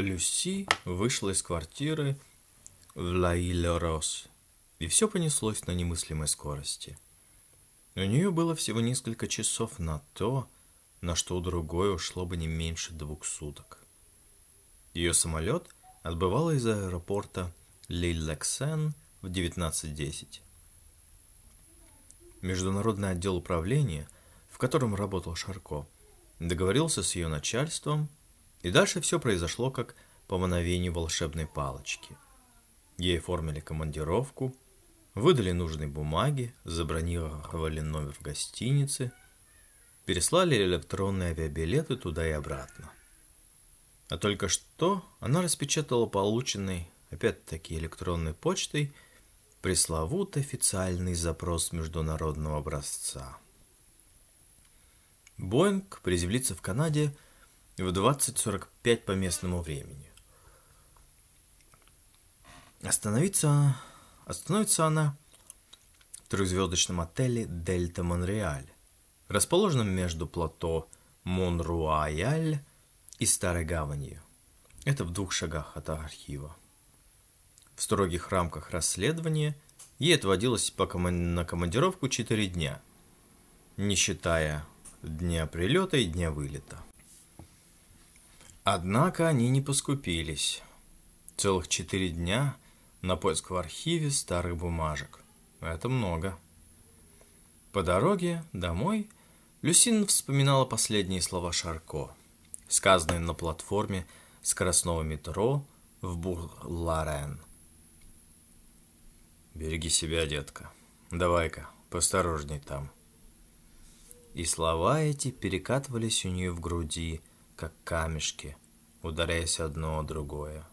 Люси вышла из квартиры в Лаиль-Рос, и все понеслось на немыслимой скорости. У нее было всего несколько часов на то, на что у другой ушло бы не меньше двух суток. Ее самолет отбывал из аэропорта Лиль-Лексен в 19.10. Международный отдел управления, в котором работал Шарко, договорился с ее начальством, и дальше все произошло как по мановению волшебной палочки. Ей оформили командировку, выдали нужные бумаги, забронировали номер в гостинице, переслали электронные авиабилеты туда и обратно. А только что она распечатала полученный, опять-таки электронной почтой, пресловутый официальный запрос международного образца. Боинг приземлится в Канаде в 20.45 по местному времени. Остановиться, остановится она в трехзвездочном отеле «Дельта Монреаль», расположенном между плато Монруаяль и Старой Гаванью. Это в двух шагах от архива. В строгих рамках расследования ей отводилось по коман... на командировку 4 дня, не считая дня прилета и дня вылета. Однако они не поскупились. Целых четыре дня на поиск в архиве старых бумажек. Это много. По дороге домой Люсин вспоминала последние слова Шарко, сказанные на платформе скоростного метро в Бурларен. «Береги себя, детка. Давай-ка, посторожней там». И слова эти перекатывались у нее в груди, как камешки, ударяясь одно о другое.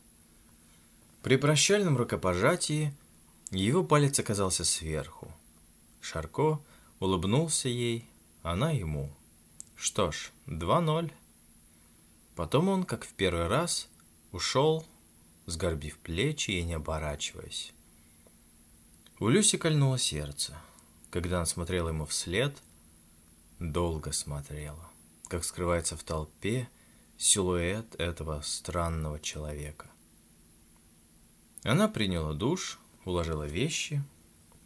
При прощальном рукопожатии его палец оказался сверху. Шарко улыбнулся ей, она ему. Что ж, 2-0. Потом он, как в первый раз, ушел, сгорбив плечи и не оборачиваясь. У Люси кольнуло сердце, когда она смотрела ему вслед, долго смотрела, как скрывается в толпе силуэт этого странного человека. Она приняла душ, уложила вещи,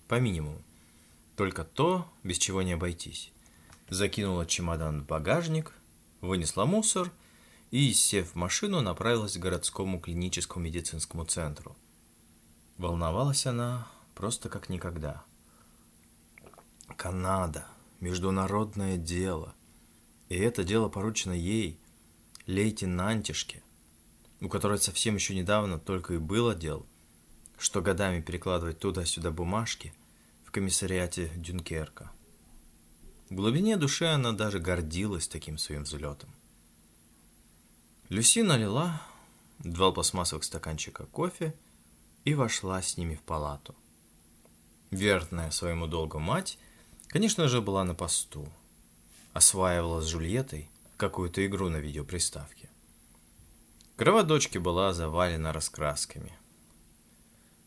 по минимуму, только то, без чего не обойтись закинула чемодан в багажник, вынесла мусор и, сев в машину, направилась к городскому клиническому медицинскому центру. Волновалась она просто как никогда. Канада, международное дело. И это дело поручено ей, лейтенантишке, у которой совсем еще недавно только и было дел, что годами перекладывать туда-сюда бумажки в комиссариате Дюнкерка. В глубине души она даже гордилась таким своим взлетом. Люси налила два пластмассовых стаканчика кофе и вошла с ними в палату. Верная своему долгу мать, конечно же, была на посту. Осваивала с Жульеттой какую-то игру на видеоприставке. Кровать дочки была завалена раскрасками.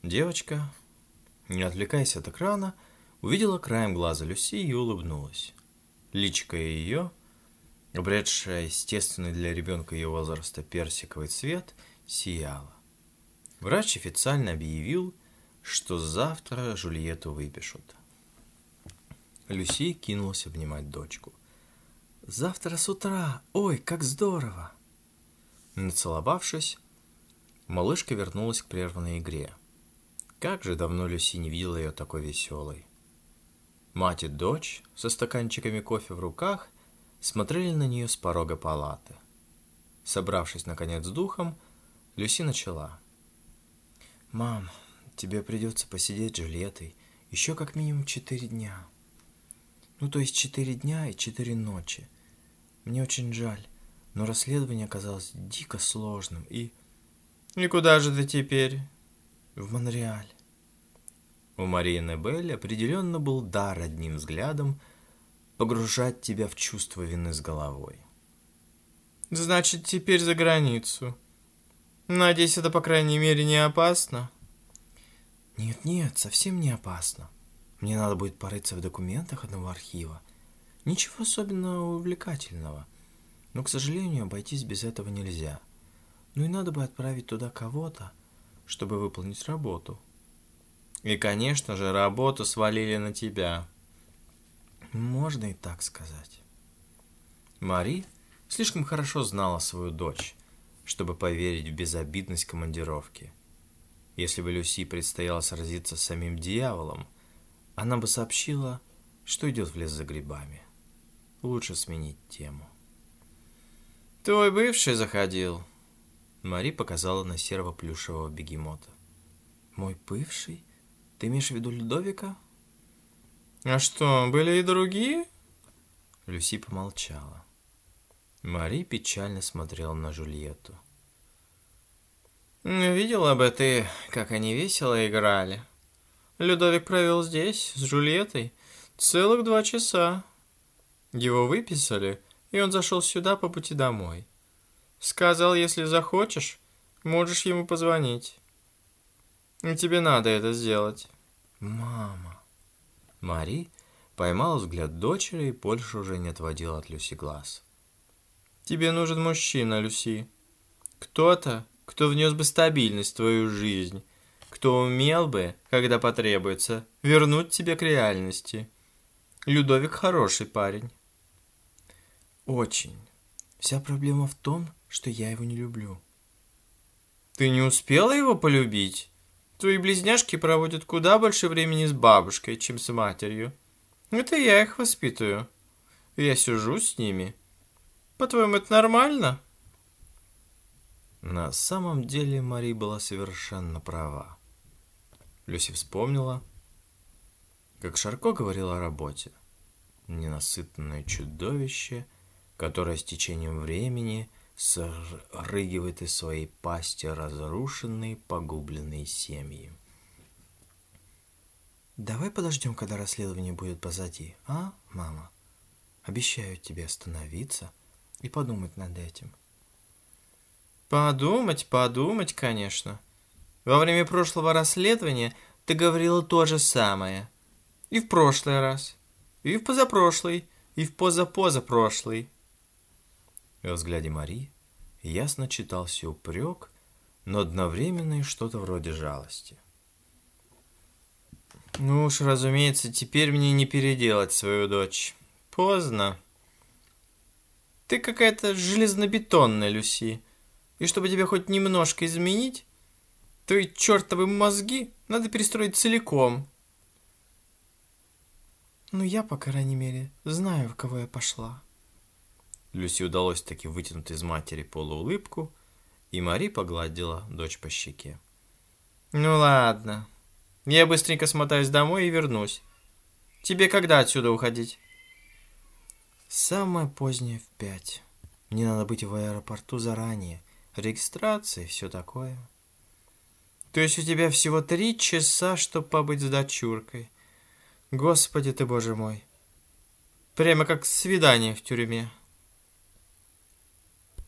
Девочка, не отвлекаясь от экрана, увидела краем глаза Люси и улыбнулась. Личка ее, обретшая естественный для ребенка ее возраста персиковый цвет, сияла. Врач официально объявил, что завтра Жульетту выпишут. Люси кинулась обнимать дочку. «Завтра с утра! Ой, как здорово!» Нацеловавшись, малышка вернулась к прерванной игре. Как же давно Люси не видела ее такой веселой. Мать и дочь со стаканчиками кофе в руках смотрели на нее с порога палаты. Собравшись, наконец, с духом, Люси начала. «Мам, тебе придется посидеть с Джульеттой еще как минимум четыре дня. Ну, то есть четыре дня и четыре ночи. Мне очень жаль, но расследование оказалось дико сложным и...» «И куда же ты теперь?» «В Монреаль». У Марии Небель определенно был дар одним взглядом погружать тебя в чувство вины с головой. «Значит, теперь за границу. Надеюсь, это, по крайней мере, не опасно?» «Нет-нет, совсем не опасно. Мне надо будет порыться в документах одного архива. Ничего особенно увлекательного. Но, к сожалению, обойтись без этого нельзя. Ну и надо бы отправить туда кого-то, чтобы выполнить работу. И, конечно же, работу свалили на тебя. Можно и так сказать. Мари слишком хорошо знала свою дочь, чтобы поверить в безобидность командировки. Если бы Люси предстояло сразиться с самим дьяволом, она бы сообщила, что идет в лес за грибами. Лучше сменить тему. «Твой бывший заходил», — Мари показала на серого плюшевого бегемота. «Мой бывший? Ты имеешь в виду Людовика?» «А что, были и другие?» Люси помолчала. Мари печально смотрела на Жульетту. «Видела бы ты, как они весело играли. Людовик провел здесь, с Жульеттой, целых два часа. Его выписали, и он зашел сюда по пути домой. Сказал, если захочешь, можешь ему позвонить. И тебе надо это сделать». «Мама!» Мари поймала взгляд дочери и больше уже не отводила от Люси глаз. Тебе нужен мужчина, Люси. Кто-то, кто внес бы стабильность в твою жизнь, кто умел бы, когда потребуется, вернуть тебя к реальности. Людовик хороший парень. Очень. Вся проблема в том, что я его не люблю. Ты не успела его полюбить? Твои близняшки проводят куда больше времени с бабушкой, чем с матерью. Это я их воспитываю. Я сижу с ними по-твоему, это нормально? На самом деле Мари была совершенно права. Люси вспомнила, как Шарко говорил о работе. Ненасытное чудовище, которое с течением времени срыгивает из своей пасти разрушенные, погубленные семьи. Давай подождем, когда расследование будет позади, а, мама? Обещаю тебе остановиться – и подумать над этим. Подумать, подумать, конечно. Во время прошлого расследования ты говорила то же самое. И в прошлый раз, и в позапрошлый, и в позапозапрошлый. В взгляде Мари ясно читался упрек, но одновременно и что-то вроде жалости. Ну уж, разумеется, теперь мне не переделать свою дочь. Поздно. Ты какая-то железнобетонная, Люси. И чтобы тебя хоть немножко изменить, твои чертовы мозги надо перестроить целиком. Ну, я, по крайней мере, знаю, в кого я пошла. Люси удалось таки вытянуть из матери полуулыбку, и Мари погладила дочь по щеке. Ну ладно, я быстренько смотаюсь домой и вернусь. Тебе когда отсюда уходить? Самое позднее в пять. Мне надо быть в аэропорту заранее. Регистрация и все такое. То есть у тебя всего три часа, чтобы побыть с дочуркой. Господи ты, боже мой. Прямо как свидание в тюрьме.